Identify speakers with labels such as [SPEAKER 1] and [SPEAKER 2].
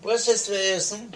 [SPEAKER 1] pois é, é assim.